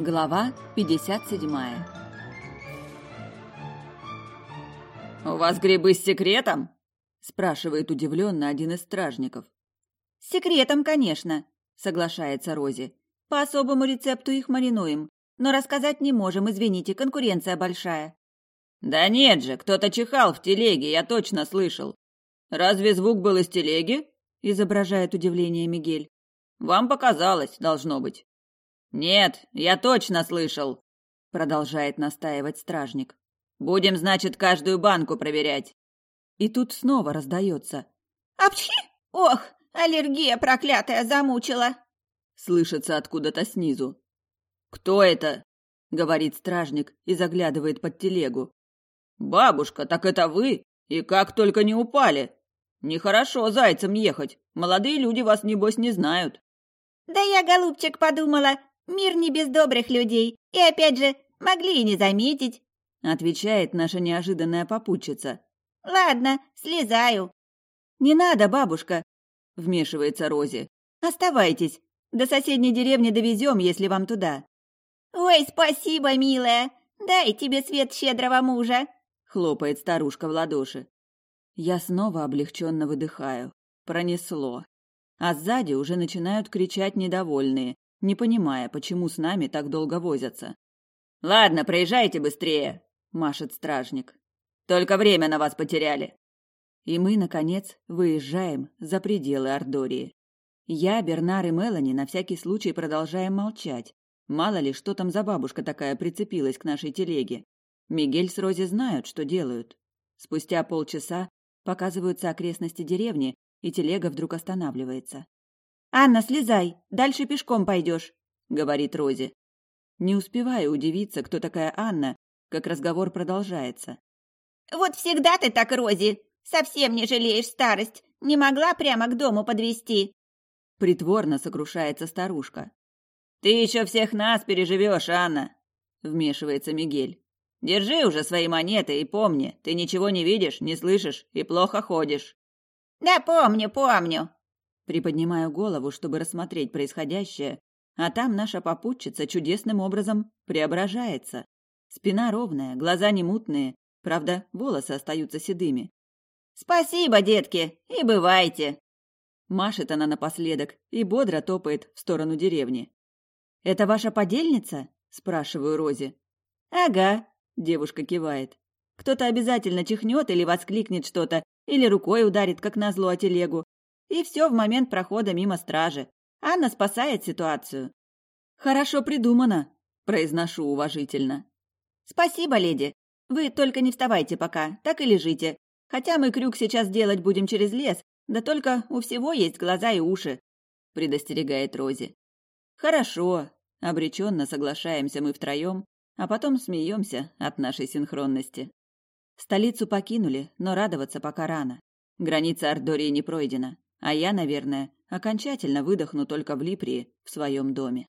Глава 57 «У вас грибы с секретом?» – спрашивает удивленно один из стражников. «С секретом, конечно», – соглашается Рози. «По особому рецепту их маринуем, но рассказать не можем, извините, конкуренция большая». «Да нет же, кто-то чихал в телеге, я точно слышал. Разве звук был из телеги?» – изображает удивление Мигель. «Вам показалось, должно быть». «Нет, я точно слышал», — продолжает настаивать стражник. «Будем, значит, каждую банку проверять». И тут снова раздается. «Апчхи! Ох, аллергия проклятая замучила!» Слышится откуда-то снизу. «Кто это?» — говорит стражник и заглядывает под телегу. «Бабушка, так это вы? И как только не упали! Нехорошо зайцем ехать, молодые люди вас, небось, не знают». «Да я, голубчик, подумала, Мир не без добрых людей, и опять же, могли и не заметить, отвечает наша неожиданная попутчица. Ладно, слезаю. Не надо, бабушка, вмешивается Рози. Оставайтесь. До соседней деревни довезем, если вам туда. Ой, спасибо, милая. Дай тебе свет щедрого мужа, хлопает старушка в ладоши. Я снова облегченно выдыхаю. Пронесло. А сзади уже начинают кричать недовольные, не понимая, почему с нами так долго возятся. «Ладно, проезжайте быстрее», — машет стражник. «Только время на вас потеряли». И мы, наконец, выезжаем за пределы Ордории. Я, Бернар и Мелани на всякий случай продолжаем молчать. Мало ли, что там за бабушка такая прицепилась к нашей телеге. Мигель с Рози знают, что делают. Спустя полчаса показываются окрестности деревни, и телега вдруг останавливается. «Анна, слезай, дальше пешком пойдешь», — говорит Рози. Не успеваю удивиться, кто такая Анна, как разговор продолжается. «Вот всегда ты так, Рози, совсем не жалеешь старость, не могла прямо к дому подвести. Притворно сокрушается старушка. «Ты еще всех нас переживешь, Анна!» — вмешивается Мигель. «Держи уже свои монеты и помни, ты ничего не видишь, не слышишь и плохо ходишь». «Да помню, помню», Приподнимаю голову, чтобы рассмотреть происходящее, а там наша попутчица чудесным образом преображается. Спина ровная, глаза не мутные, правда, волосы остаются седыми. «Спасибо, детки, и бывайте!» Машет она напоследок и бодро топает в сторону деревни. «Это ваша подельница?» – спрашиваю Рози. «Ага», – девушка кивает. «Кто-то обязательно чихнет или воскликнет что-то, или рукой ударит, как назло, о телегу, и все в момент прохода мимо стражи. Анна спасает ситуацию. Хорошо придумано, произношу уважительно. Спасибо, леди. Вы только не вставайте пока, так и лежите. Хотя мы крюк сейчас делать будем через лес, да только у всего есть глаза и уши, предостерегает Рози. Хорошо, обреченно соглашаемся мы втроем, а потом смеемся от нашей синхронности. Столицу покинули, но радоваться пока рано. Граница Ардории не пройдена. А я, наверное, окончательно выдохну только в Липрии, в своем доме.